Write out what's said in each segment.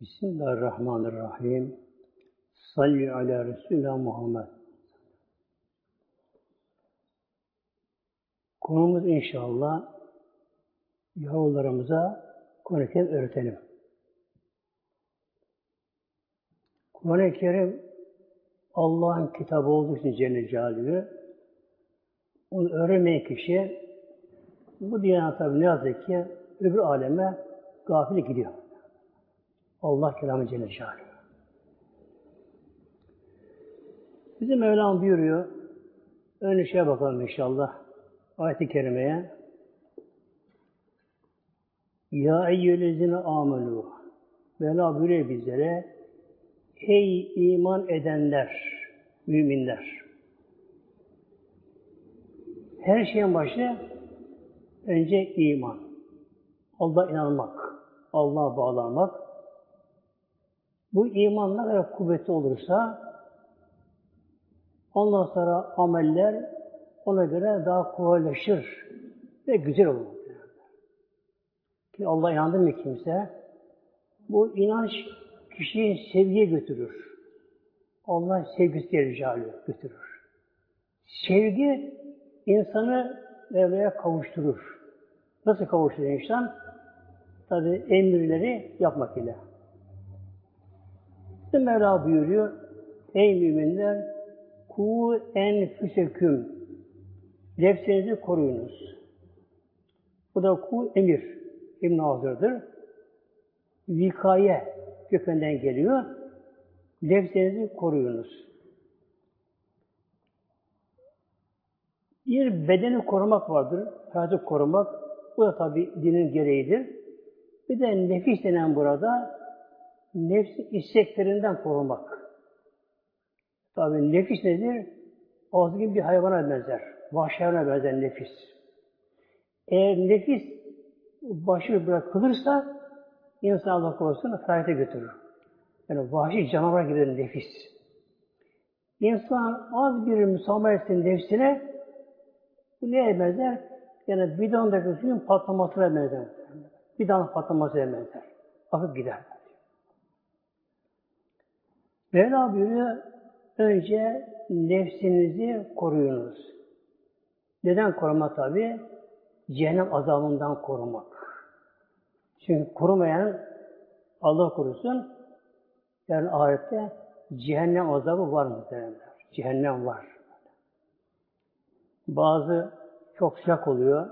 Bismillahirrahmanirrahim. Salli ala Resulullah Muhammed. Konumuz inşallah yavrularımıza Kur'an-ı Kerim öğretelim. Kur'an-ı Kerim Allah'ın kitabı olduğu için Cennet Celaluhu onu öğrenmeyen kişi bu dünyada tabi ne yazık ki öbür aleme gafil gidiyor. Allah kelamı Celle Şahane. Bizim Mevlam buyuruyor. Önce şeye bakalım inşallah. Ayet-i Kerime'ye. Ya eyyülezine amelu. Mevla buyuruyor bizlere. Ey iman edenler, müminler. Her şeyin başı önce iman. Allah'a inanmak, Allah'a bağlanmak. Bu iman ne kadar kuvvetli olursa ondan sonra ameller ona göre daha kolaylaşır ve güzel olur. Ki Allah inandı mı kimse bu inanç kişiyi sevgiye götürür. Allah sevgisi ricalı götürür. Sevgi insanı Mevla'ya kavuşturur. Nasıl kavuşturur insan? Tabi emirleri yapmak ile. İşte Mevla buyuruyor, Ey müminler, ku enfüseküm, nefsinizi koruyunuz. Bu da ku emir, İbn Hazır'dır. Vikaye kökünden geliyor. Nefsinizi koruyunuz. Bir bedeni korumak vardır, hayatı korumak. Bu da tabi dinin gereğidir. Bir de nefis denen burada nefsi isteklerinden korumak. Tabi nefis nedir? Azgın bir hayvana benzer. Vahşi benzer nefis. Eğer nefis başı bırakılırsa insan Allah korusun felakete götürür. Yani vahşi canavar gibi nefis. İnsan az bir müsamaha etsin nefsine bu neye benzer? Yani bidondaki suyun patlamasına benzer. Bidon patlamasına benzer. Akıp gider. Mevla buyuruyor, önce nefsinizi koruyunuz. Neden koruma tabi? Cehennem azabından korumak. Çünkü korumayan Allah korusun yani ahirette cehennem azabı var mı derler. Cehennem var. Bazı çok sıcak oluyor,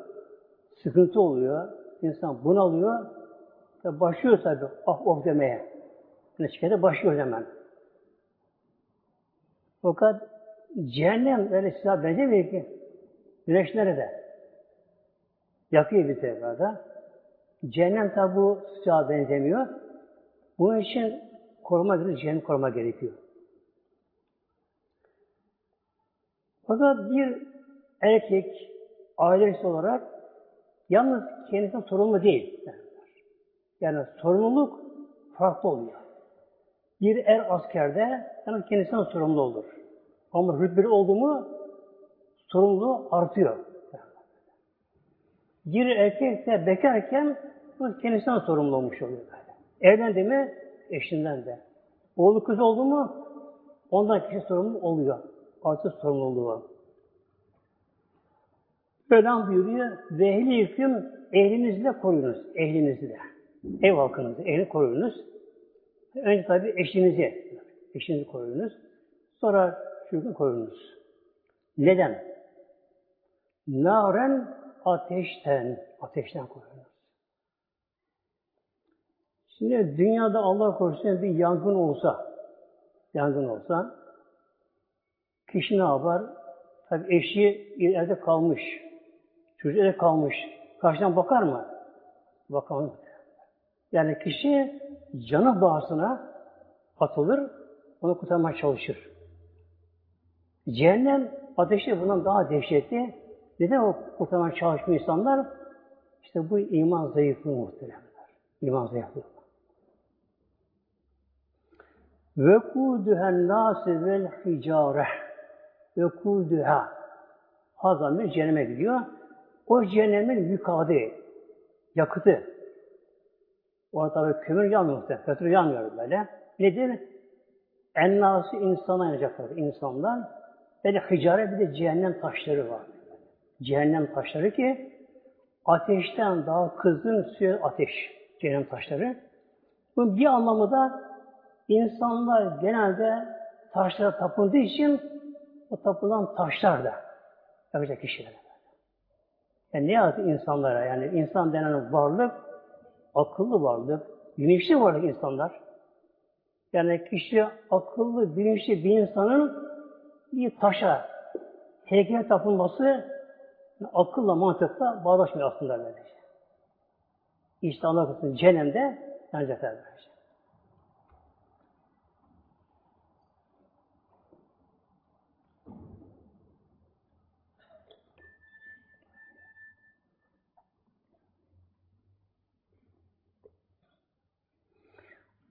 sıkıntı oluyor, insan bunalıyor, başlıyor tabi ah of demeye. Yani şikayete başlıyor hemen. Fakat cehennem öyle silah benzemiyor ki. Güneş nerede? Yakıyor bir tekrarda. Cehennem tabi bu sıcağa benzemiyor. Bunun için koruma gerekiyor, cehennem koruma gerekiyor. Fakat bir erkek ailesi olarak yalnız kendisine sorumlu değil. Yani sorumluluk farklı oluyor. Bir er askerde yani kendisinden sorumlu olur. Ama rütbeli oldu mu sorumluluğu artıyor. Bir erkek de bekarken kendisinden sorumlu olmuş oluyor. Böyle. Evlendi mi eşinden de. Oğlu kız oldu mu ondan kişi sorumlu oluyor. Artık sorumluluğu. Böyle buyuruyor. Ve ehli de koruyunuz. Ehlinizi de. Ev halkınızı, ehlini koruyunuz. Önce tabi eşinizi, eşinizi koruyunuz. Sonra çocukları koruyunuz. Neden? Naren ateşten, ateşten koruyunuz. Şimdi dünyada Allah korusun bir yangın olsa, yangın olsa, kişi ne yapar? Tabi eşi evde kalmış, çocuk evde kalmış. Karşıdan bakar mı? Bakamaz. Yani kişi canı bağısına atılır, onu kurtarmaya çalışır. Cehennem ateşi bundan daha dehşetli. Neden o kurtarmaya çalışmıyor insanlar? İşte bu iman zayıflığı muhteremler. İman zayıflığı. Ve kudühen nâsi vel hicâre. Ve kudüha. Hazamir cehenneme gidiyor. O cehennemin mükade, yakıtı. Orada tabi kömür yanmıyor muhtemelen. Petrol yanmıyor böyle. Nedir? Ennası insana yanacaklar. insanlar. Böyle hicare bir de cehennem taşları var. Cehennem taşları ki ateşten daha kızgın suya ateş. Cehennem taşları. Bunun bir anlamı da insanlar genelde taşlara tapındığı için o tapılan taşlar da yapacak kişiler. Yani ne yazık insanlara yani insan denen varlık akıllı varlık, bilinçli varlık insanlar. Yani kişi akıllı, bilinçli bir insanın bir taşa heykel tapılması akılla, mantıkla bağdaşmıyor aslında böylece. İşte Allah korusun cehennemde yanacaklar böylece.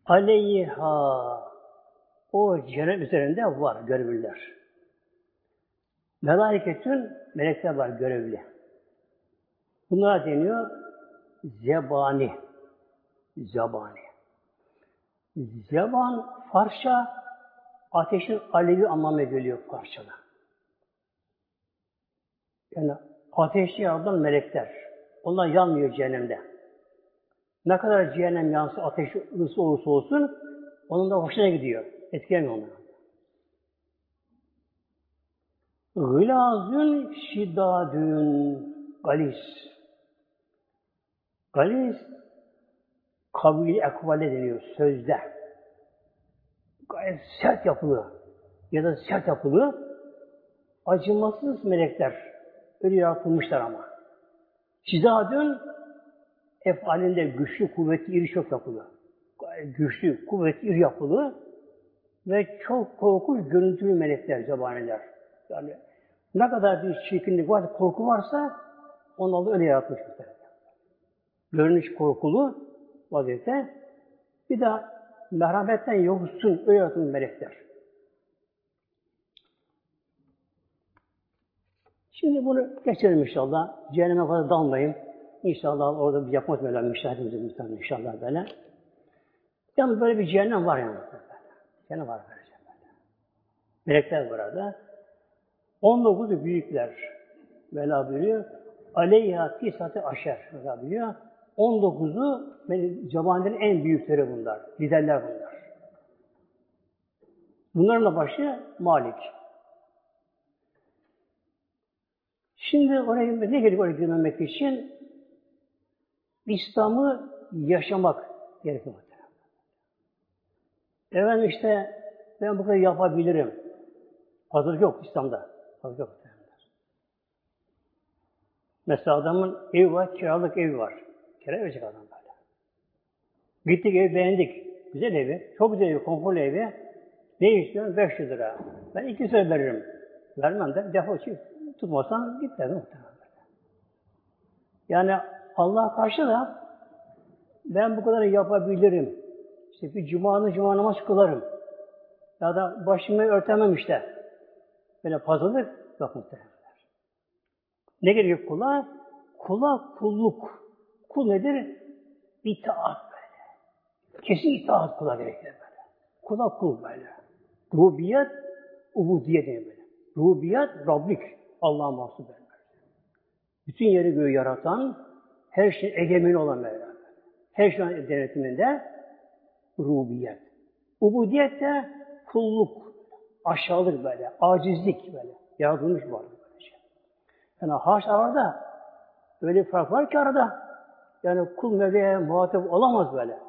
Aleyha o cennet üzerinde var görevliler. Melaiketün melekler var görevli. Bunlara deniyor zebani. Zebani. Zeban Farsça ateşin alevi anlamına geliyor Farsçada. Yani ateşli yaratan melekler. Onlar yanmıyor cehennemde. Ne kadar cehennem yansı, ateş ısı olursa olsun onun da hoşuna gidiyor. Etkilemiyor onları. Gılazün şidadün galis. Galis kabili ekvale deniyor sözde. Gayet sert yapılı ya da sert yapılı acımasız melekler öyle yaratılmışlar ama. Şidadün efalinde güçlü, kuvvetli, iri çok yapılı. Güçlü, kuvvetli, iri yapılı ve çok korkunç görüntülü melekler, zebaniler. Yani ne kadar bir çirkinlik var, korku varsa onu öyle yaratmış. Görünüş korkulu vaziyette. Bir de merhametten yoksun öyle yaratılmış melekler. Şimdi bunu geçelim inşallah. Cehenneme kadar dalmayayım. İnşallah orada bir yapmak Mevlam müşahedimize muhtemelen inşallah böyle. Yalnız böyle bir cehennem var yani. Cehennem var böyle. Melekler burada. 19 büyükler Mevla buyuruyor. Aleyha tisatı aşer Mevla buyuruyor. 19'u cemaatlerin en büyükleri bunlar. Liderler bunlar. Bunların da başı Malik. Şimdi oraya ne gerek oraya girmemek için? İslam'ı yaşamak gerekiyor. Efendim işte ben bu kadar yapabilirim. Hazır yok İslam'da. Hazır yok. Mesela adamın evi var, kiralık evi var. Kira verecek adam böyle. Gittik evi beğendik. Güzel evi, çok güzel evi, konforlu evi. Ne istiyorsun? 500 lira. Ben iki söz veririm. Vermem de defol çık. Tutmazsan git dedim muhtemelen. Yani Allah karşı da ben bu kadar yapabilirim. İşte bir cumanın cuma namaz kılarım. Ya da başımı örtemem işte. Böyle pazarlık yok muhtemelen. Ne gerekiyor kula? Kula kulluk. Kul nedir? İtaat böyle. Kesin itaat kula gerekir böyle. Kula kul böyle. Rubiyet, ubudiyet diye böyle. Rubiyet, Rablik. Allah'a mahsus böyle. Bütün yeri göğü yaratan, her şey egemen olan Mevla. Her şeyin denetiminde rubiyet. Ubudiyet de kulluk, aşağılık böyle, acizlik böyle, yaratılmış varlık böyle şey. Yani haş arada öyle bir fark var ki arada yani kul Mevla'ya muhatap olamaz böyle.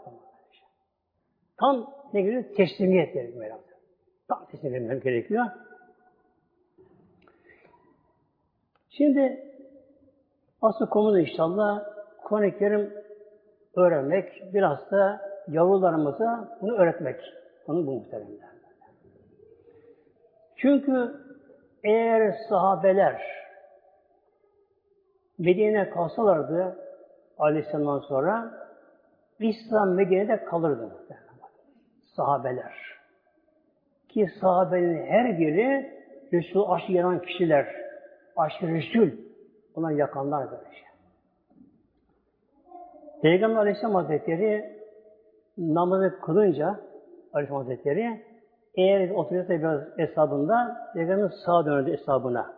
Tam ne gerekiyor? Teslimiyet gerekiyor Mevla'da. Tam teslimiyet gerekiyor. Şimdi asıl konu inşallah Kur'an-ı Kerim öğrenmek, biraz da yavrularımıza bunu öğretmek. Onu bu muhteremler. Çünkü eğer sahabeler Medine'ye kalsalardı Aleyhisselam'dan sonra İslam Medine'de kalırdı. Sahabeler. Ki sahabenin her biri Resul aşkı yanan kişiler. Aşkı Resul. Ona yakanlar böyle şey. Peygamber Aleyhisselam Hazretleri namazı kılınca Aleyhisselam Hazretleri eğer oturuyorsa biraz hesabında Peygamber sağa dönerdi hesabına.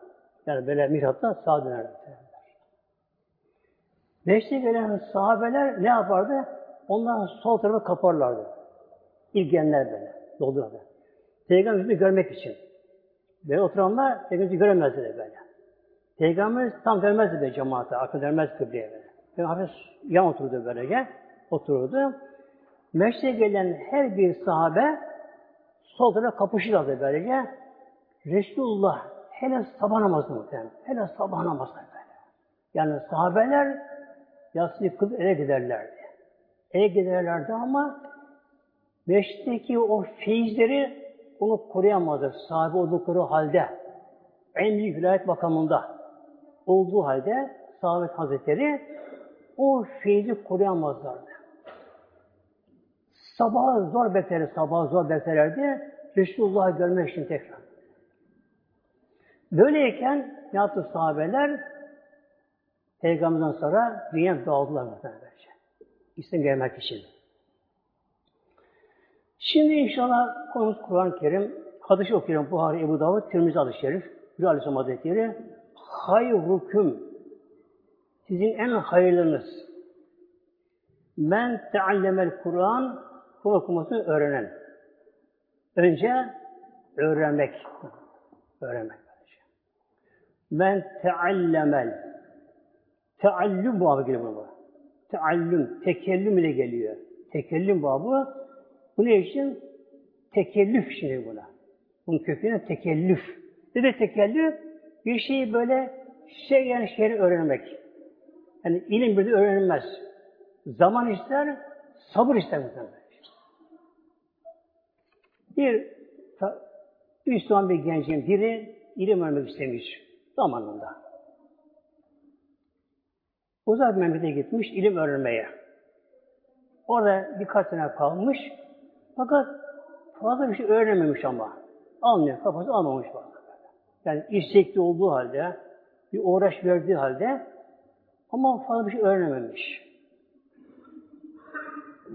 Yani böyle mihrapta sağa dönerdi. Beşte gelen sahabeler ne yapardı? Onlar sol tarafı kaparlardı. İlk gelenler böyle. Doldururdu. Peygamber yüzünü görmek için. Böyle oturanlar Peygamber'i göremezdi de böyle. Peygamber tam dönmezdi de cemaate, arka dönmezdi kıbleye böyle. Hafif yan oturdu böylece. Otururdu. Meşte gelen her bir sahabe sol tarafa kapışırlardı böylece. Resulullah hele sabah namazı muhtemelen. Hele sabah namazı böyle. Yani sahabeler yatsıyı kılıp eve giderlerdi. Eve giderlerdi ama meşteki o feyizleri onu koruyamazdı. Sahibi oldukları halde. En büyük vilayet makamında olduğu halde sahabe hazretleri o feyzi koruyamazlardı. Sabah zor bekler, sabah zor beklerlerdi. Resulullah'ı görmek için tekrar. Böyleyken ne yaptı sahabeler? Peygamberden sonra dünya dağıldılar muhtemelen. İslam gelmek için. Şimdi inşallah konumuz Kur'an-ı Kerim. Hadis okuyorum Buhari, Ebu Davud, Tirmizi hadis Şerif. Bir Aleyhisselam Hazretleri. Hayrukum sizin en hayırlınız. Men teallemel Kur'an Kur'an okumasını öğrenen. Önce öğrenmek. Öğrenmek. Men teallemel Teallüm babı geliyor buna. Teallüm, tekellüm ile geliyor. Tekellüm babı bu ne için? Tekellüf şimdi buna. Bunun köküne tekellüf. Ne de tekellüf? Bir şeyi böyle şey yani şeyi öğrenmek. Yani ilim bir de öğrenilmez. Zaman ister, sabır ister muhtemelen. Bir Müslüman bir gencin biri ilim öğrenmek istemiş zamanında. Uzak memlekete gitmiş ilim öğrenmeye. Orada birkaç sene kalmış. Fakat fazla bir şey öğrenememiş ama. Almıyor, kafası almamış bak. Yani istekli olduğu halde, bir uğraş verdiği halde ama fazla bir şey öğrenememiş.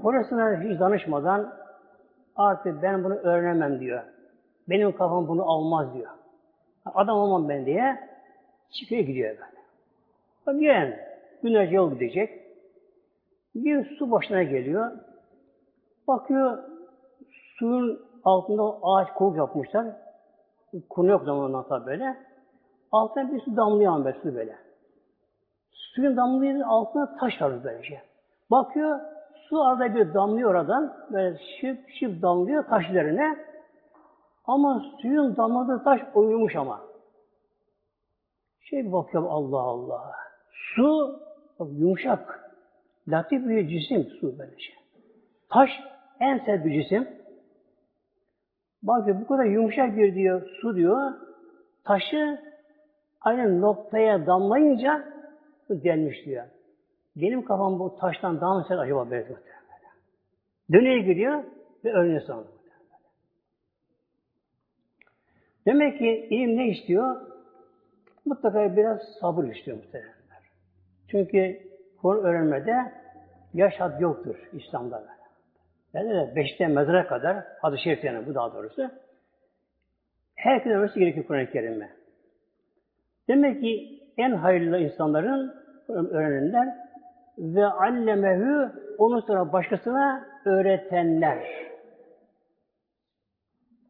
Orasına hiç danışmadan artık ben bunu öğrenemem diyor. Benim kafam bunu almaz diyor. Adam olmam ben diye çıkıyor gidiyor böyle. Bak yani Günlerce yol gidecek. Bir su başına geliyor. Bakıyor suyun altında ağaç kovuk yapmışlar. Konu yok zamanından tabi böyle. Altına bir su damlıyor ama su böyle. Suyun damlıyor altına taş var böylece. Bakıyor su arada bir damlıyor oradan. Böyle şıp şıp damlıyor taşlarına. Ama suyun damladığı taş oyulmuş ama. Şey bakıyor Allah Allah. Su Bak yumuşak, latif bir cisim su böylece. Taş en sert bir cisim. Bak bu kadar yumuşak bir diyor su diyor. Taşı aynı noktaya damlayınca bu gelmiş diyor. Benim kafam bu taştan daha mı sert acaba belki Döneye gidiyor ve ölüyor sonra. Demek ki ilim ne istiyor? Mutlaka biraz sabır istiyor muhtemelen. Çünkü Kur'an öğrenmede yaş had yoktur İslam'da. Yani de beşte mezara kadar, hadis-i şerif yani bu daha doğrusu. Herkes öğrenmesi gerekiyor Kur'an-ı Kerim'e. Demek ki en hayırlı insanların öğrenenler ve allemehu onu sonra başkasına öğretenler.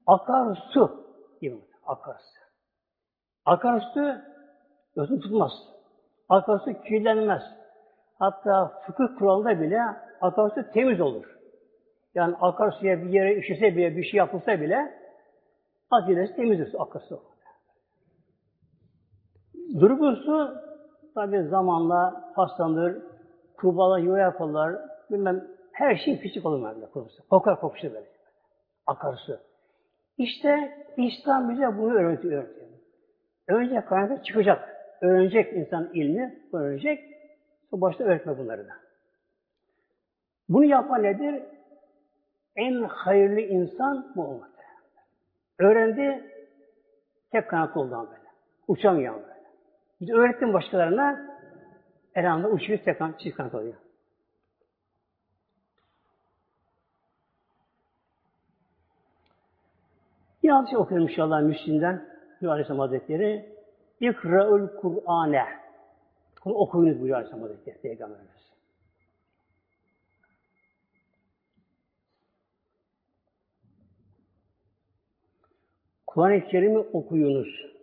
Akar su akar su. Akar su gözünü tutmaz. Akarsu kirlenmez. Hatta fıkıh kuralında bile akarsu temiz olur. Yani akarsuya bir yere üşüse bile, bir şey yapılsa bile hazinesi temizdir akarsu. Durgun su tabi zamanla paslanır, kurbağalar yuva yaparlar, bilmem her şey pislik olur böyle kurusu. Kokar kokuşu böyle. Akarsu. İşte İslam bize bunu öğretiyor. Önce kaynakta çıkacak öğrenecek insan ilmi, öğrenecek. Sonra başta öğretme bunları da. Bunu yapan nedir? En hayırlı insan bu olmalı. Öğrendi, tek kanatlı oldu böyle. Uçamayan böyle. Bir öğrettim başkalarına. Elhamdülillah uçuyor tekrar çift kanat oluyor. Bir hadis okuyorum inşallah Müslim'den. Hülya Aleyhisselam Hazretleri. İkra'ül Kur'ane. Kur'an okuyunuz buyuruyor Aleyhisselam Hazretleri. Peygamberimiz. Kur'an-ı Kerim'i okuyunuz.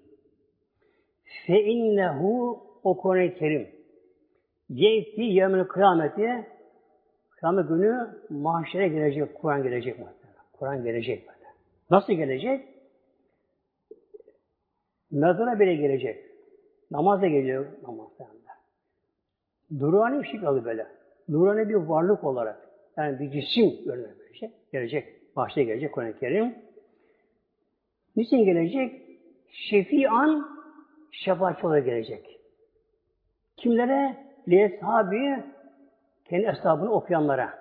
Fe innehu o Kur'an-ı Kerim. Yevti yevmel kıyameti kıyamet günü mahşere gelecek, Kur'an gelecek muhtemelen. Kur'an gelecek böyle. Nasıl gelecek? Mezara bile gelecek. Namaz da geliyor namazda. Nurani bir şekilde böyle. Nurani bir varlık olarak. Yani bir cisim görünüyor böyle şey. Gelecek. Bahçeye gelecek Kur'an-ı Kerim. Niçin gelecek? Şefian şefaatçi olarak gelecek. Kimlere? Lieshabi kendi hesabını okuyanlara.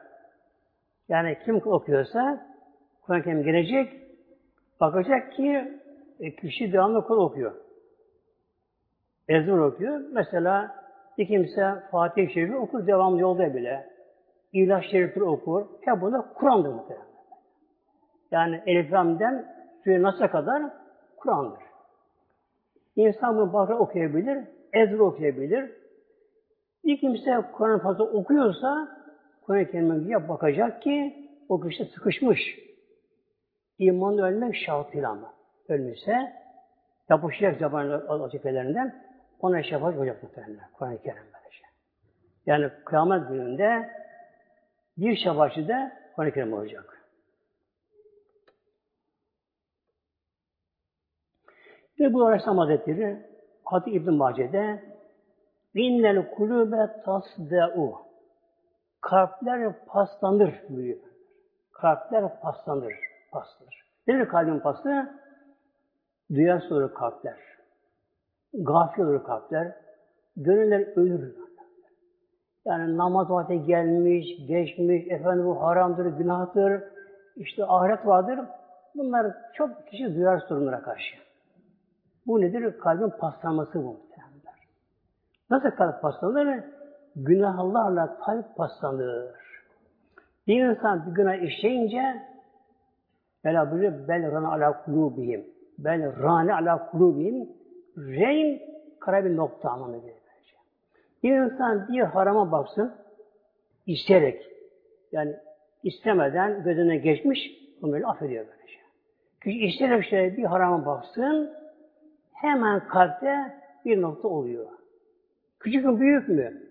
Yani kim okuyorsa Kur'an-ı Kerim gelecek, bakacak ki e, kişi devamlı Kur'an okuyor. Ezber okuyor. Mesela bir kimse Fatih-i Şerif'i okur devamlı yolda bile. İlaç Şerif'i okur. Hep bunda Kur'an'dır muhtemelen. Yani Elif Ram'den Süre Nas'a kadar Kur'an'dır. İnsan bunu bakra okuyabilir, ezber okuyabilir. Bir kimse Kur'an fazla okuyorsa Kur'an-ı Kerim'e bakacak ki o kişi sıkışmış. İman ölmek şartıyla ama. Ölmüşse yapışacak zamanın vazifelerinden ona şefaat olacak muhtemelen. Kur'an-ı Kerim. Yani kıyamet gününde bir şefaatçi de Kur'an-ı Kerim olacak. Ve bu Aleyhisselam Hazretleri Hatip İbn-i Mace'de İnnel kulübe tasde'u Kalpler paslanır buyuruyor. Kalpler paslanır. Paslanır. Nedir kalbin pası? Duyarsız olur kalpler. Gafil olur kalpler. Gönüller ölür. Yani namaz vakti gelmiş, geçmiş, efendim bu haramdır, günahtır, işte ahiret vardır. Bunlar çok kişi duyar sorunlara karşı. Bu nedir? Kalbin paslanması bu. Nasıl kalp paslanır? Günahlarla kalp paslanır. Bir insan bir günah işleyince Bela buyuruyor, bel rana ala kulubihim. Bel rane ala kulubihim. Reyn, kara bir nokta anlamına gelir. Bir insan bir harama baksın, isteyerek, yani istemeden gözüne geçmiş, bunu böyle affediyor böylece. Kişi isteyerek bir harama baksın, hemen kalpte bir nokta oluyor. Küçük mü büyük mü?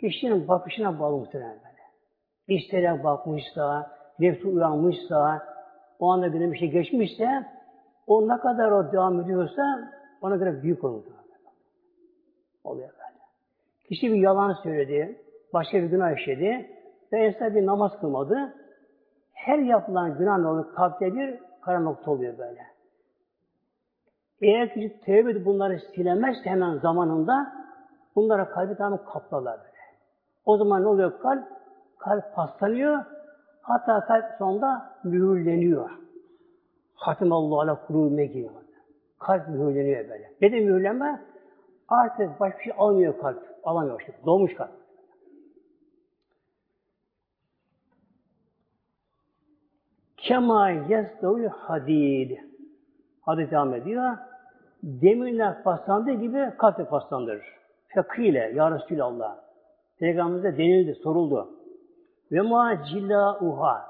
Kişinin bakışına bağlı muhtemelen böyle. İsteyerek bakmışsa, nefsi uyanmışsa, o anda güne bir şey geçmişse, o ne kadar o devam ediyorsa ona göre büyük olur. Oluyor böyle. Kişi bir yalan söyledi, başka bir günah işledi ve esna bir namaz kılmadı. Her yapılan günah ne olur? Kalpte bir kara nokta oluyor böyle. Eğer kişi tevbe edip bunları silemezse hemen zamanında bunlara kalbi tamamen kaplarlar böyle. O zaman ne oluyor kalp? Kalp paslanıyor. Hatta kalp sonunda mühürleniyor. Hatim Allah ala kulübüme giriyor. Kalp mühürleniyor böyle. Ne de mühürlenme? Artık başka bir şey almıyor kalp. Alamıyor işte. Doğmuş kalp. Kema yesdavul hadid. Hadis devam ediyor. Demirler paslandığı gibi kalp de paslandırır. Fekhiyle, Ya Resulallah. Peygamberimize denildi, soruldu. Ve ma cilauha.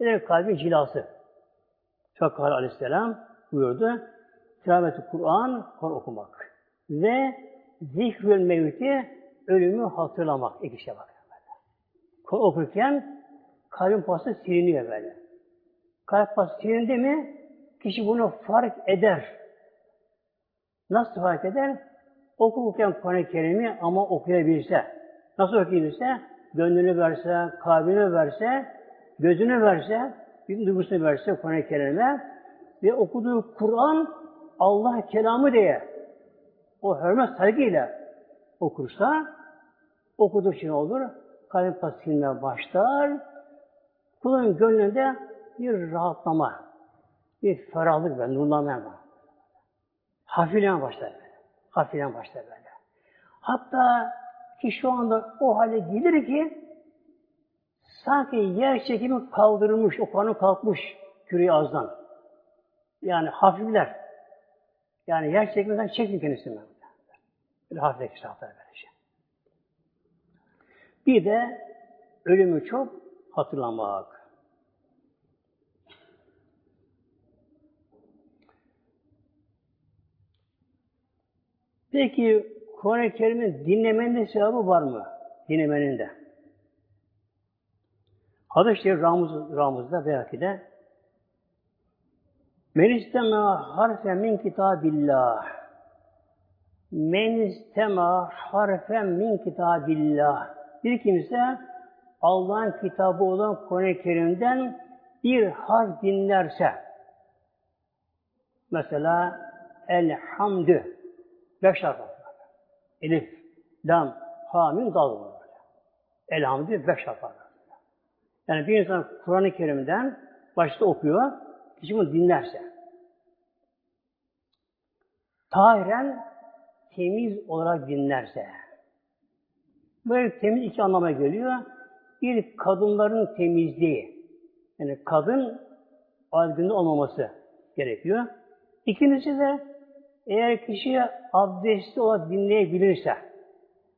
Ne kalbin cilası. Fekhar aleyhisselam buyurdu. Tilaveti Kur'an, Kur'an okumak. Ve zikrül mevti, ölümü hatırlamak. İki şey bak. Kur'an okurken kalbin pası siliniyor böyle. Kalp pası silindi mi kişi bunu fark eder. Nasıl fark eder? Okurken Kur'an-ı Kerim'i ama okuyabilse. Nasıl okuyabilirse? Gönlünü verse, kalbini verse, gözünü verse, bir duygusunu verse Kur'an-ı Kerim'e ve okuduğu Kur'an Allah kelamı diye o hürmet saygıyla okursa okuduğu için olur. Kalp pasilmeye başlar. Kulun gönlünde bir rahatlama, bir ferahlık ve nurlanmaya var. Hafifleme başlar böyle. Hafifleme başlar böyle. Hatta ki şu anda o hale gelir ki sanki yer çekimi kaldırmış, o kanı kalkmış küreği azdan. Yani hafifler. Yani yer çekmeden çekmiyor kendisini. Böyle hafifler kitaplar böylece. Bir de ölümü çok hatırlamak. Peki Kur'an-ı Kerim'in dinlemenin sevabı var mı? Dinlemenin de. Hadis-i Şerif Ramuz, Ramuz'da belki de Men istema harfen min kitabillah Men istema harfen min kitabillah Bir kimse Allah'ın kitabı olan Kur'an-ı Kerim'den bir harf dinlerse mesela elhamdü beş harf Elif, lam, ha, min, dal Elhamdü beş harf Yani bir insan Kur'an-ı Kerim'den başta okuyor, kişi bunu dinlerse tahiren temiz olarak dinlerse böyle temiz iki anlama geliyor. Bir kadınların temizliği. Yani kadın günde olmaması gerekiyor. İkincisi de eğer kişi abdestli olarak dinleyebilirse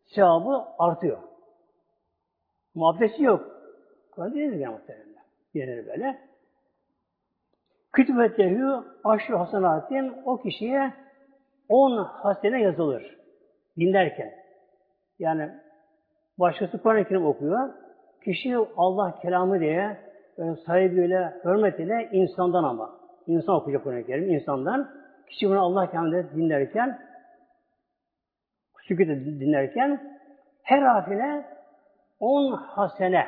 sevabı artıyor. Ama abdesti yok. Kur'an değil mi muhtemelen? Denir böyle. Kütübetehü aşırı hasanatin o kişiye on hasene yazılır. Dinlerken. Yani başkası Kur'an-ı Kerim okuyor. Kişi Allah kelamı diye böyle sahibiyle, hürmetiyle insandan ama. insan okuyacak Kur'an-ı Kerim, insandan. Kişi bunu Allah kelamını dinlerken sükût dinlerken her harfine on hasene.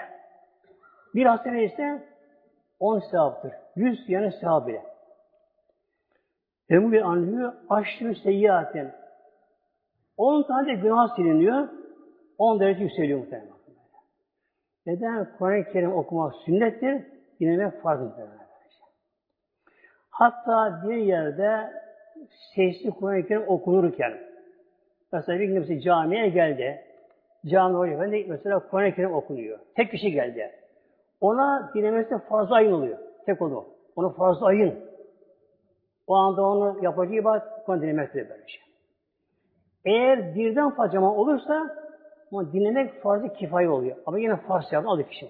Bir hasene ise on sevaptır. Yüz yanı sevap ile. Emu bir anlıyor. Aşırı seyyiatin. On tane de günah siliniyor. On derece yükseliyor muhtemelen. Neden? Kur'an-ı Kerim okumak sünnettir, dinlemek farzdır. Hatta bir yerde sesli Kur'an-ı Kerim okunurken, mesela bir kimse camiye geldi, cami hoca efendi mesela Kur'an-ı Kerim okunuyor. Tek kişi geldi. Ona dinlemesi fazla ayın oluyor. Tek onu. Onu fazla ayın. O anda onu yapacağı bak Kur'an dinlemektir böyle şey. Eğer birden fazla olursa ama dinlemek farzı kifaye oluyor. Ama yine farz yapma alıyor kişi.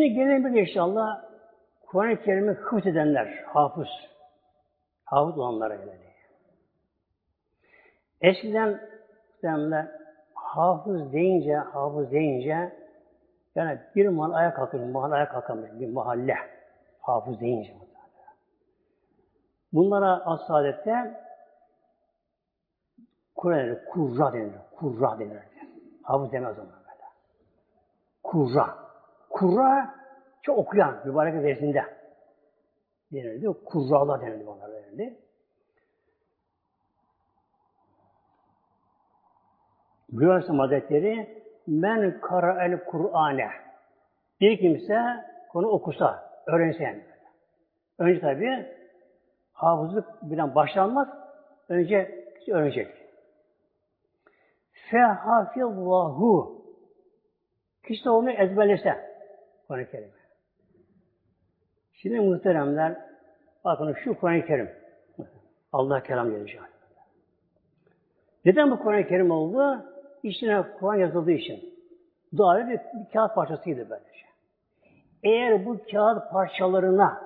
Şimdi gelelim bir inşallah Kur'an-ı Kerim'i hıfz edenler, hafız. Hafız olanlara gelelim. Eskiden demler hafız deyince, hafız deyince yani bir mahal ayağa kalkıyor, mahal ayağa kalkamıyor. Bir mahalle. Hafız deyince. Bunlara as-saadette Kur'an kurra denir. Kurra denir. Hafız demez onlar böyle. Kurra. Kurra çok okuyan mübarek versində denildi. Kurralar denildi onlara denildi. Buyuruyor Aleyhisselam Hazretleri men kara el Kur'ane bir kimse konu okusa, öğrense yani. Önce tabi hafızlık bilen başlanmaz. Önce öğrenecek. Fehafillahu kişi de onu ezberlese Kur'an-ı Kerim. Şimdi muhteremler, bakın şu Kur'an-ı Kerim. Allah kelam gelecek. Neden bu Kur'an-ı Kerim oldu? İçine Kur'an yazıldığı için. Dua bir, bir kağıt parçasıydı böylece. Eğer bu kağıt parçalarına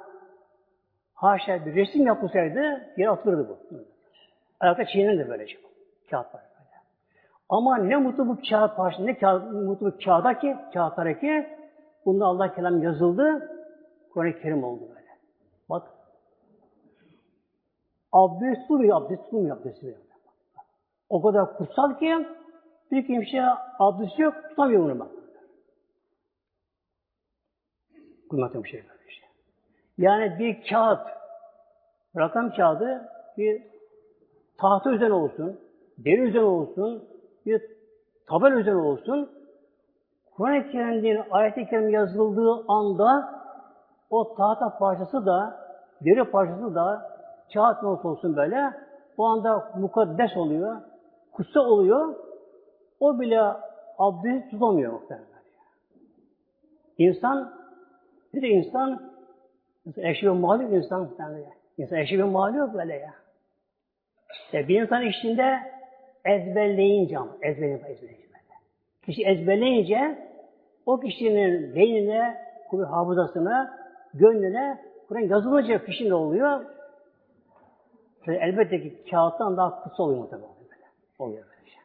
haşa bir resim yapılsaydı yere atılırdı bu. Ayakta çiğnenirdi böylece bu. Kağıt parçası. Ama ne mutlu bu kağıt parçası, ne kağıt, mutlu bu kağıda ki, kağıtlara ki Bunda Allah kelam yazıldı. Kur'an-ı Kerim oldu böyle. Bak. Abdest tutmuyor, abdest tutmuyor, abdest tutmuyor. O kadar kutsal ki bir kimse abdest yok, tutamıyor bunu bak. Kıymetli bir şey böyle işte. Yani bir kağıt, rakam kağıdı bir tahta üzerine olsun, deri üzerine olsun, bir tabel üzerine olsun, Kur'an-ı Kerim'in ayet-i kerim yazıldığı anda o tahta parçası da deri parçası da kağıt ne olsun böyle o anda mukaddes oluyor, kutsa oluyor. O bile abdest tutamıyor muhtemelen. İnsan, bir insan, eşi ve mağlup insan, insan eşi ve mağlup böyle ya. İşte bir insan işinde ezberleyince ama, ezberleyince, ezberleyince. Kişi ezberleyince o kişinin beynine, hafızasına, gönlüne Kur'an yazılınca kişinin oluyor. Tabii elbette ki kağıttan daha kısa oluyor muhtemelen. Böyle. Oluyor böyle şey.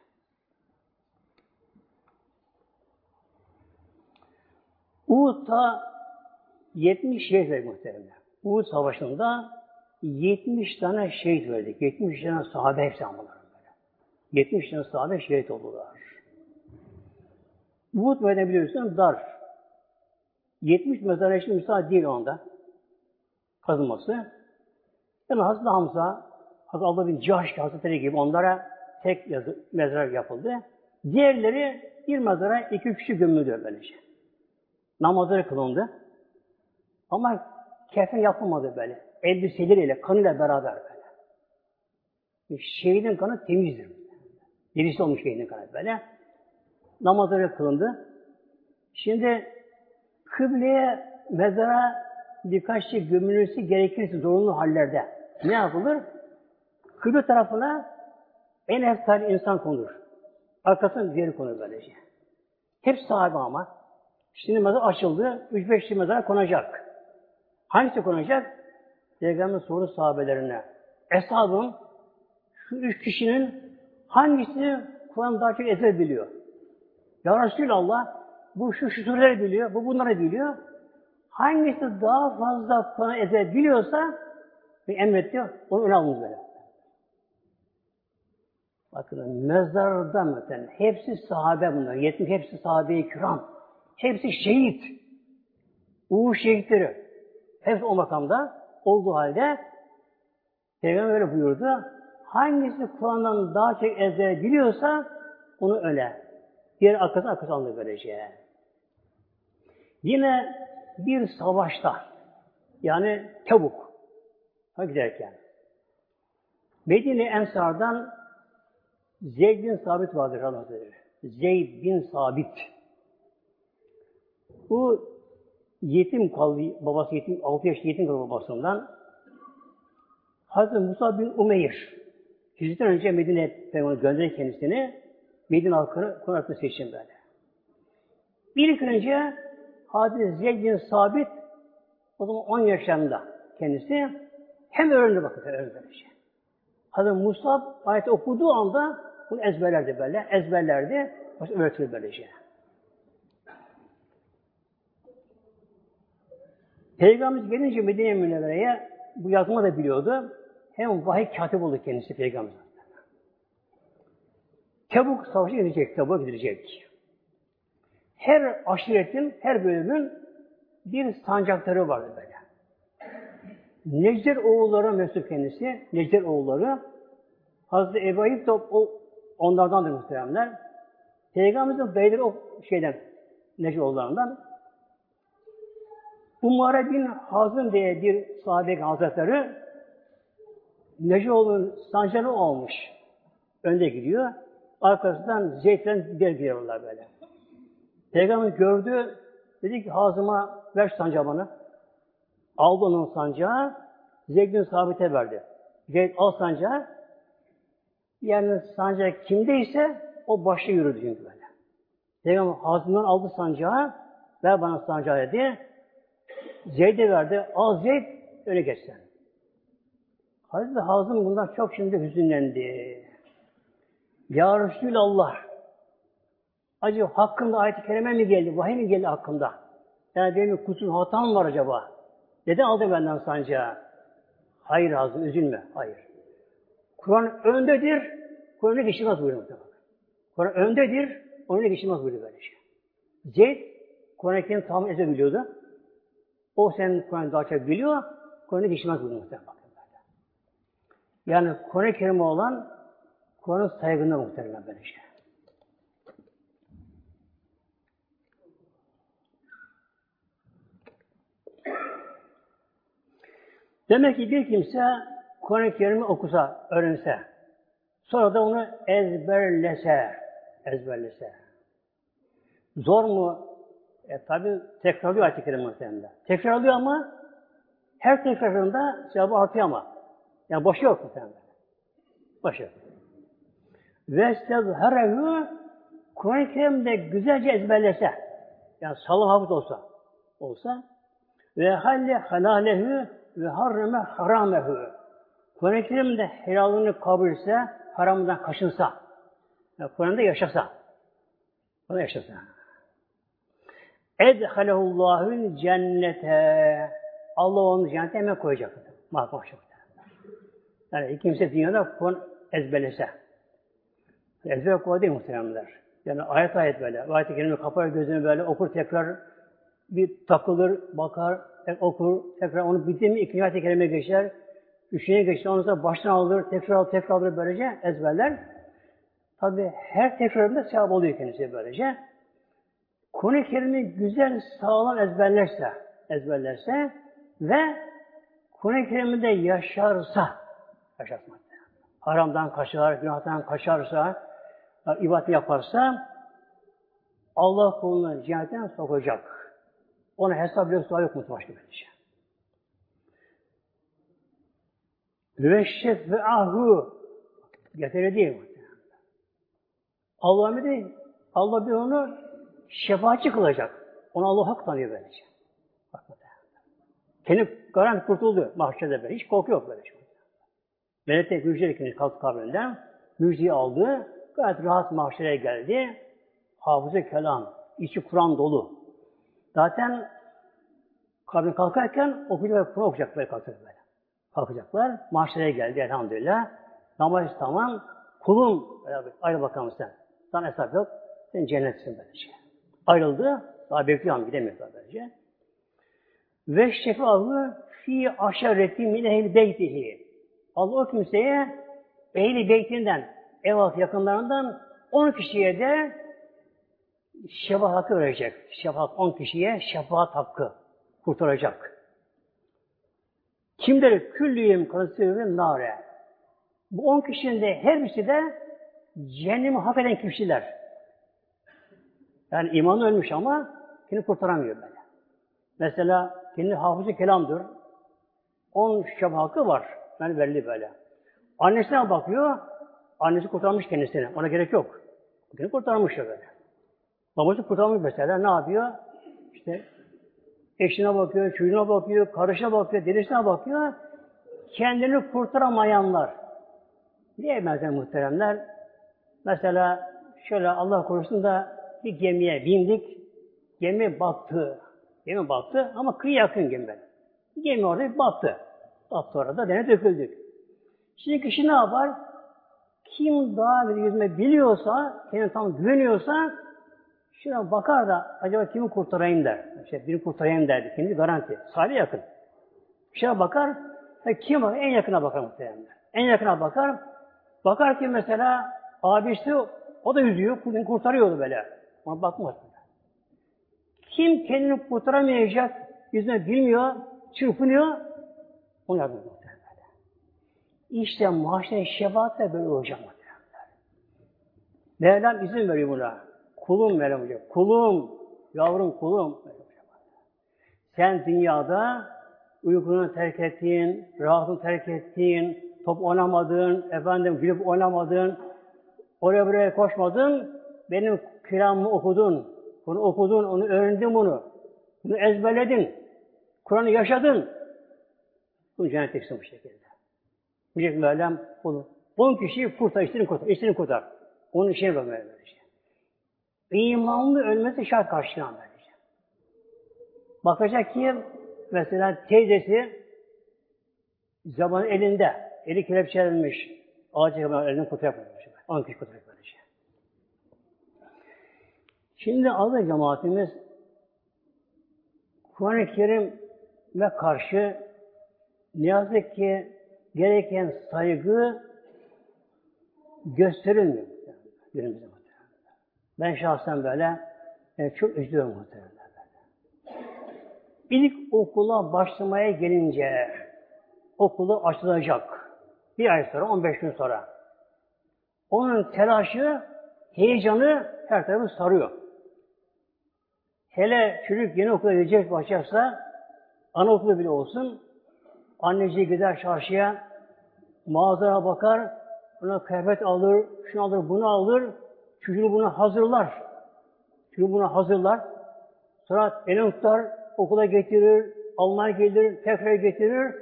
Uhud'da 70 şehit verdik muhtemelen. Uhud Savaşı'nda 70 tane şehit verdik. 70 tane sahabe hepsi böyle. 70 tane sahabe şehit oldular. Uhud meydanı biliyorsun dar. 70 mezar için müsaade değil onda. Kazılması. Yani Hazreti Hamza, Hazreti Allah bin Cahş Hazretleri gibi onlara tek yazı, mezar yapıldı. Diğerleri bir mezara iki kişi gömüldü böylece. Namazları kılındı. Ama kefen yapılmadı böyle. Elbiseleriyle, kanıyla beraber böyle. Şehidin kanı temizdir. Derisi olmuş şehidin kanı böyle. Namazları kılındı. Şimdi kıbleye, mezara birkaç şey gömülmesi gerekirse zorunlu hallerde ne yapılır? Kıble tarafına en efsane insan konur. Arkasına diğeri konur böylece. Hep sahibi ama. Şimdi mezar açıldı. Üç beş mezara konacak. Hangisi konacak? Peygamber soru sahabelerine. Eshabım şu üç kişinin hangisi Kur'an daha çok ezer biliyor? Ya Resulallah bu şu şu sureleri biliyor, bu bunları biliyor. Hangisi daha fazla Kur'an ezer biliyorsa ve emretti, onu öne alınız böyle. Bakın mezarda mesela hepsi sahabe bunlar. Yetmiş hepsi sahabe-i kiram. Hepsi şehit. Uğur şehitleri. Hepsi o makamda olduğu halde Peygamber öyle buyurdu. Hangisi Kur'an'dan daha çok ezber biliyorsa onu öyle. Diğer arkası arkası alınır böylece. Yine bir savaşta yani Tebuk giderken Medine Ensar'dan Zeyd bin Sabit vardır Hazretleri. Zeyd bin Sabit. Bu yetim kaldı, babası yetim, 6 yaşında yetim kaldı babasından. Hazreti Musa bin Umeyr, hicretten önce Medine Peygamber gönderir kendisini, Medine halkını konakta seçin böyle. Bir ilk önce Hazreti Zeyd Sabit, o zaman 10 yaşlarında kendisi, hem öğrendi bakın, öğrendi böyle şey. Hazreti Musa ayeti okuduğu anda bunu ezberlerdi böyle, ezberlerdi, öğretir böyle şey. Peygamberimiz gelince Medine Münevvere'ye bu yazma da biliyordu. Hem vahiy katip oldu kendisi Peygamber. Tebuk savaşı gidecek, Tebuk'a gidecek. Her aşiretin, her bölümün bir sancakları vardı böyle. Necder oğulları mensup kendisi, Necder oğulları. Hazreti Ebu de o, onlardandır muhteremler. Peygamberimizin beyleri o şeyden, Necder oğullarından. Bu Muharrem bin Hazım diye bir sahabe hazretleri Necoğlu'nun sancını olmuş. Önde gidiyor. Arkasından Zeyd'den gider gidiyorlar böyle. Peygamber gördü. Dedi ki Hazım'a ver sancağı bana. Aldı onun sancağı. Zeyd'in sabite verdi. Zeyd al sancağı. Yani sancak kimdeyse o başta yürüdü çünkü böyle. Peygamber Hazım'dan aldı sancağı. Ver bana sancağı dedi. Zeyd'e verdi. Al Zeyd öyle geç sen. Hazreti Hazım bundan çok şimdi hüzünlendi. Ya Resulallah acaba hakkında ayet-i kerime mi geldi? Vahiy mi geldi hakkında? Yani benim kusur hatam var acaba? Neden aldı benden sancağı? Hayır Hazım üzülme. Hayır. Kur'an öndedir. Kur'an'ı geçilmez buyuruyor. Kur'an öndedir. Onu geçilmez buyuruyor böyle şey. Zeyd Kur'an-ı Kerim tam ezebiliyordu. O senin Kur'an daha çok biliyor, Kur'an'ı geçmez bunu muhtemelen. Yani Kur'an-ı Kerim'e olan Kur'an'ın saygında muhtemelen böyle şey. Demek ki bir kimse Kur'an-ı Kerim'i okusa, öğrense, sonra da onu ezberlese, ezberlese. Zor mu? E tabi tekrarlıyor ayet-i kerime muhtemelen. Tekrarlıyor ama her tekrarında cevabı artıyor ama. Yani boşu yok muhtemelen. Boşu yok. Ve stezherehu Kur'an-ı Kerim'de güzelce ezberlese, yani salih hafız olsa, olsa ve halle halalehu ve harreme haramehu. Kur'an-ı Kerim'de helalını kabul etse, haramından kaçınsa, yani Kur'an'da yaşasa, onu yaşasa. Edhalehullahu cennete. Allah onu cennete hemen koyacak. Mahvolacak. Yani kimse dünyada Kur'an ezberlese. Ezber kolay değil muhteremler. Yani ayet ayet böyle. Ayet-i kerime kapar gözünü böyle okur tekrar bir takılır, bakar, okur, tekrar onu bitti mi ikinci ayet-i kerime geçer. Üçüncüye geçer, ondan sonra baştan alır, tekrar alır, tekrar alır böylece ezberler. Tabi her tekrarında sevap oluyor kendisi böylece. Kur'an-ı Kerim'i güzel, sağlam ezberlerse, ezberlerse ve Kur'an-ı Kerim'de yaşarsa, yaşatmak. Haramdan kaçar, günahtan kaçarsa, ibadet yaparsa Allah kulunu cennetten sokacak. Ona hesap yok, sual yok mu? Başka bir şey. Ve şef'ahu getirir değil mi? Allah mı değil? Allah bir onu şefaatçi kılacak. Ona Allah hak tanıyor böylece. Bak Kendi garanti kurtuldu mahşerde böyle. Hiç korku yok böyle. Melek de müjde ikinci kalktı kabrinden. Müjdeyi aldı. Gayet rahat mahşere geldi. Hafıza kelam. içi Kur'an dolu. Zaten kabrin kalkarken okuyacak, Kur'an okuyacak böyle kalkacak. Kalkacaklar. Mahşere geldi elhamdülillah. Namaz tamam. Kulum, ayrı bakalım sen. Sana hesap yok. Sen cennetsin böylece. Ayrıldı. Daha bekliyorum gidemiyor böylece. Ve şefa'lı fi aşareti min ehl beytihi. Allah o kimseye ehli beytinden, ev altı yakınlarından 10 kişiye de şefaat hakkı verecek. Şefaat 10 kişiye şefaat hakkı kurtaracak. Kimleri küllüyüm kanıtı nare. Bu 10 kişinin de her birisi de cehennemi hak eden kişiler. Yani imanı ölmüş ama kendini kurtaramıyor böyle. Mesela kendi hafızı kelamdır. On şab hakkı var. Yani belli böyle. Annesine bakıyor. Annesi kurtarmış kendisini. Ona gerek yok. Kendini kurtarmış ya böyle. Babası kurtarmış mesela. Ne yapıyor? İşte eşine bakıyor, çocuğuna bakıyor, karışına bakıyor, derisine bakıyor. Kendini kurtaramayanlar. Niye benzer muhteremler? Mesela şöyle Allah korusun da bir gemiye bindik. Gemi battı. Gemi battı ama kıyı yakın gemi. Gemi orada battı. Battı orada, denize döküldük. Şimdi kişi ne yapar? Kim daha bir yüzme biliyorsa, kendine tam güveniyorsa şuna bakar da acaba kimi kurtarayım der. İşte birini kurtarayım derdi. Kendi garanti. Salih yakın. Şuna bakar, kim var? En yakına bakar muhtemelen. En yakına bakar. Bakar ki mesela abisi o da yüzüyor, kurtarıyordu böyle. Ona bakmaz. Kim kendini kurtaramayacak, yüzüne bilmiyor, çırpınıyor, onu yardım ediyor. İşte mahşer şefaat de böyle olacak. Mevlam izin veriyor buna. Kulum Mevlam hocam. Kulum, yavrum kulum. Sen dünyada uykunu terk ettin, rahatını terk ettin, top oynamadın, efendim gülüp oynamadın, oraya buraya koşmadın, benim kiramı okudun, bunu okudun, onu öğrendin bunu, bunu ezberledin, Kur'an'ı yaşadın. Bu cennet teksin bu şekilde. Diyecek Mevlam bunu. On kişiyi kurtar, işini kurtar, işini kurtar. Onun işine bak böylece. İmanlı ölmesi şart karşılayan böylece. Bakacak ki mesela teyzesi zaman elinde, eli kelepçelenmiş, ağacı elinden kurtarıyor. On kişi kurtarıyor. Şimdi adı cemaatimiz Kur'an-ı Kerim'e karşı ne yazık ki gereken saygı gösterilmiyor. Günümüzde Ben şahsen böyle yani çok üzülüyorum muhtemelen. İlk okula başlamaya gelince okulu açılacak. Bir ay sonra, 15 gün sonra. Onun telaşı, heyecanı her tarafı sarıyor. Hele çocuk yeni okula gidecek başlarsa, anaokulu bile olsun, anneci gider çarşıya, mağazaya bakar, buna kıyafet alır, şunu alır, bunu alır, çocuğunu buna hazırlar. Çocuğu buna hazırlar. Sonra elini tutar, okula getirir, almaya gelir, tekrar getirir,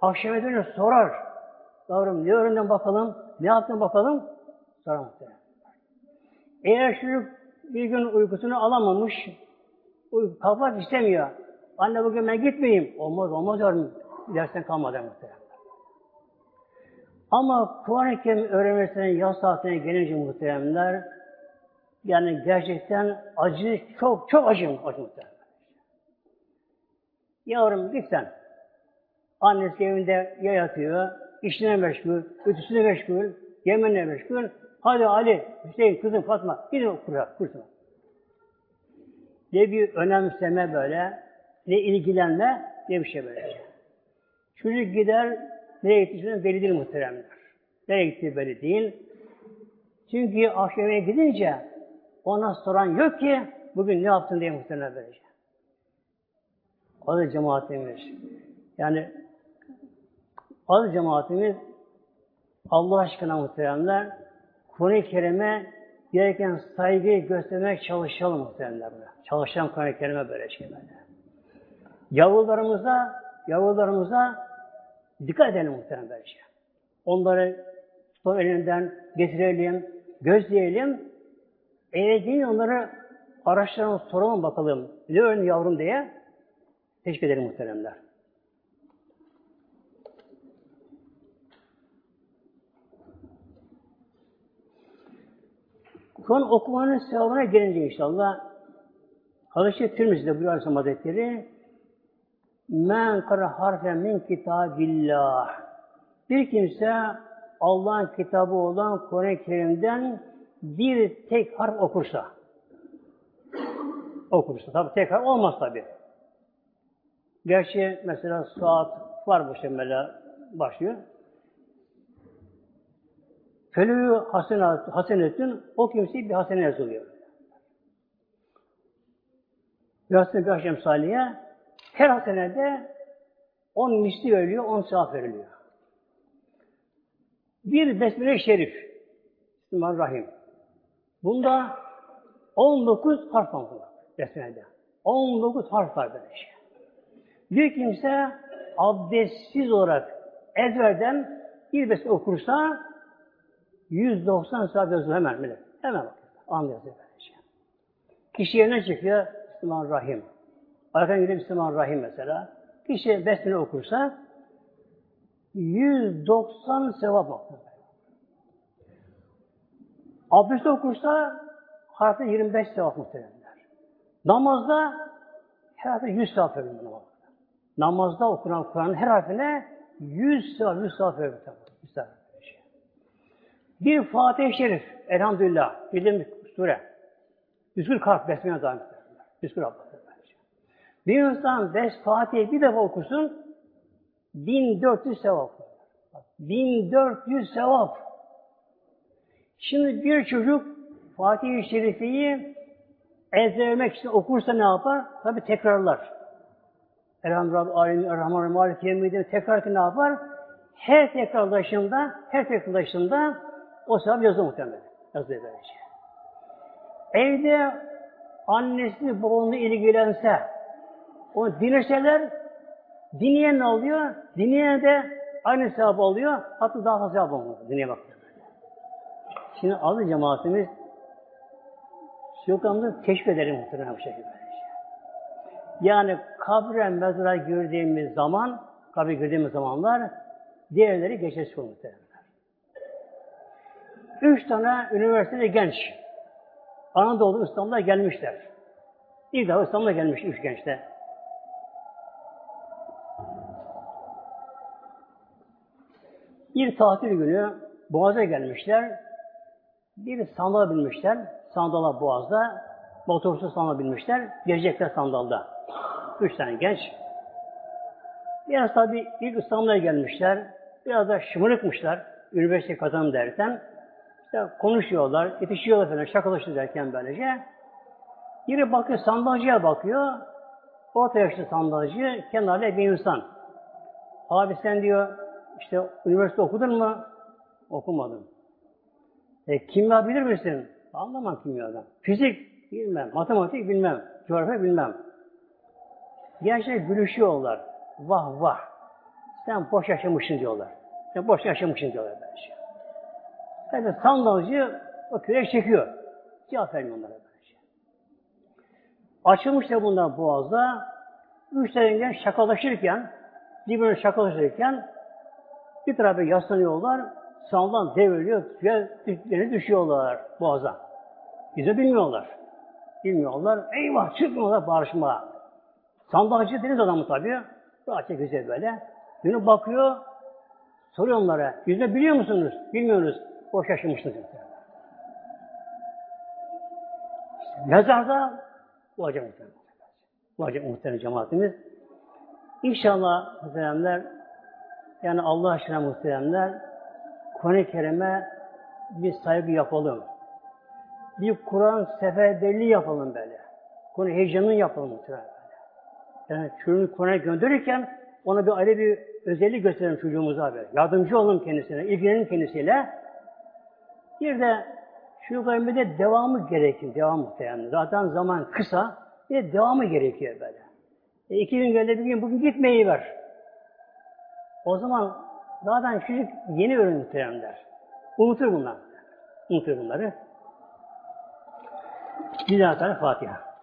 akşam edince sorar. Yavrum ne öğrendin bakalım, ne yaptın bakalım? Sorar muhtemelen. Eğer çocuk bir gün uykusunu alamamış, kalkmak istemiyor. Anne bugün ben gitmeyeyim. Olmaz, olmaz yavrum. Dersten kalmadı muhtemelen. Ama Kur'an-ı Kerim öğrenmesine yaz saatine gelince muhteremler yani gerçekten acı, çok çok acı, acı muhteremler. Yavrum git sen. Annesi evinde ya yatıyor, işine meşgul, ütüsüne meşgul, yemenine meşgul. Hadi Ali, Hüseyin, kızım Fatma, gidin okura, kursun. Ne bir önemseme böyle, ne ilgilenme, ne bir şey böyle. Çocuk gider, nereye gittiği belli değil muhteremler. Nereye gittiği belli değil. Çünkü akşamaya gidince ona soran yok ki bugün ne yaptın diye muhtemelen böylece. Aziz cemaatimiz. Yani aziz cemaatimiz Allah aşkına muhteremler Kur'an-ı Kerim'e gereken saygıyı göstermek çalışalım muhteremler. Çalışalım Kur'an-ı Kerim'e böyle şeylerle. Yavrularımıza, yavrularımıza dikkat edelim muhterem böyle şey. Onları tutalım elinden getirelim, gözleyelim. Eğer onları araştıralım, soralım bakalım. Ne öğrendi yavrum diye teşvik edelim muhteremler. Kur'an okumanın sevabına gelince inşallah Hazreti Tirmizi'de buyuruyor Aleyhisselam Hazretleri Men kara harfen min kitabillah bir kimse Allah'ın kitabı olan Kur'an-ı Kerim'den bir tek harf okursa okursa. Tabi tekrar olmaz tabi. Gerçi mesela saat var bu şemele başlıyor. Felü hasenetün o kimseye bir hasene yazılıyor. Yasin bir akşam saliye her hasenede on misli veriliyor, on sevap veriliyor. Bir Besmele-i Şerif. Bismillahirrahmanirrahim. Bunda 19 harf var Besmele'de. 19 harf var böyle şey. Bir kimse abdestsiz olarak ezberden bir besmele okursa 190 saat yazıyor hemen. Hemen bak. Anlıyor böyle şey. Kişi yerine çıkıyor Bismillahirrahmanirrahim. Arkadan gidiyor Bismillahirrahmanirrahim mesela. Kişi besmele okursa 190 sevap bakıyor. Abdest okursa harfi 25 sevap muhtemelenler. Namazda her harfi 100 sevap veriyor namazda. Okunan Kur'an'ın her harfine 100 sevap, 100 sevap veriyor. Bir Fatih-i Şerif, elhamdülillah, bildiğimiz sure. 140 harf besmele dahil. 140 harf. Bir insan beş Fatih'i bir defa okusun, 1400 sevap. 1400 sevap. Şimdi bir çocuk Fatih-i Şerife'yi ezberlemek için okursa ne yapar? Tabi tekrarlar. Elhamdülillah, Alemin, Errahman, Malik, Yemidin tekrar ki ne yapar? Her tekrarlaşında, her tekrarlaşında o sevap yazılır muhtemelen. Yazılır böylece. Evde annesi babamla ilgilense, onu dinleseler, dinleyen ne oluyor? Dinleyen de aynı sevap oluyor. Hatta daha fazla sevap oluyor. Dinleye bak. Şimdi azı cemaatimiz Sokağımızı teşvik edelim muhtemelen bu şekilde. Yani kabre mezara girdiğimiz zaman, kabre girdiğimiz zamanlar diğerleri geçersiz muhtemelen. Üç tane üniversitede genç Anadolu İstanbul'a gelmişler. İlk defa İstanbul'a gelmiş üç gençler. Bir tatil günü Boğaz'a gelmişler. Bir sandala binmişler. Sandala Boğaz'da. Motorsuz sandala binmişler. Gelecekler sandalda. Üç tane genç. Biraz tabi ilk İstanbul'a gelmişler. Biraz da şımarıkmışlar. Üniversite kazanım derken. İşte konuşuyorlar, yetişiyorlar falan, şakalaşıyor derken böylece. Biri bakıyor, sandalcıya bakıyor. Orta yaşlı sandalcı, kenarda bir insan. Abi sen diyor, işte üniversite okudun mu? Okumadım. E, kimya bilir misin? Anlamam kimyadan. Fizik bilmem, matematik bilmem, coğrafya bilmem. Gençler gülüşüyorlar. Vah vah. Sen boş yaşamışsın diyorlar. Sen boş yaşamışsın diyorlar bence. Tabi sandalcı o kürek çekiyor. Cevap vermiyor onlara bence. Açılmış da bundan boğazda müşterinden şakalaşırken birbirine şakalaşırken bir tarafa yaslanıyorlar, sağdan devriliyor, suya düşüyorlar boğaza. Bize bilmiyorlar. Bilmiyorlar. Eyvah çıkmıyorlar barışma. Sandalcı deniz adamı tabii. Rahatça güzel böyle. Dönüp bakıyor, soruyor onlara. Yüzde biliyor musunuz? Bilmiyorsunuz. Boş yaşamışsınız. Mezarda olacak muhtemelen. Olacak muhtemelen cemaatimiz. İnşallah muhteremler yani Allah aşkına muhteremler Kur'an-ı Kerim'e bir saygı yapalım. Bir Kur'an seferberliği yapalım böyle. Kur'an heyecanını yapalım muhterem. Yani çocuğunu Kur'an'a gönderirken ona bir ayrı bir özellik gösterelim çocuğumuza böyle. Yardımcı olun kendisine, ilgilenin kendisiyle. Bir de bir de devamı gerekir, devam muhtemelen. Zaten zaman kısa, bir de devamı gerekiyor böyle. E, iki gün geldi bir gün, bugün gitmeyi ver. O zaman zaten çocuk yeni öğrenir muhteremler. Unutur bunlar. Unutur bunları. Lillahi Teala Fatiha.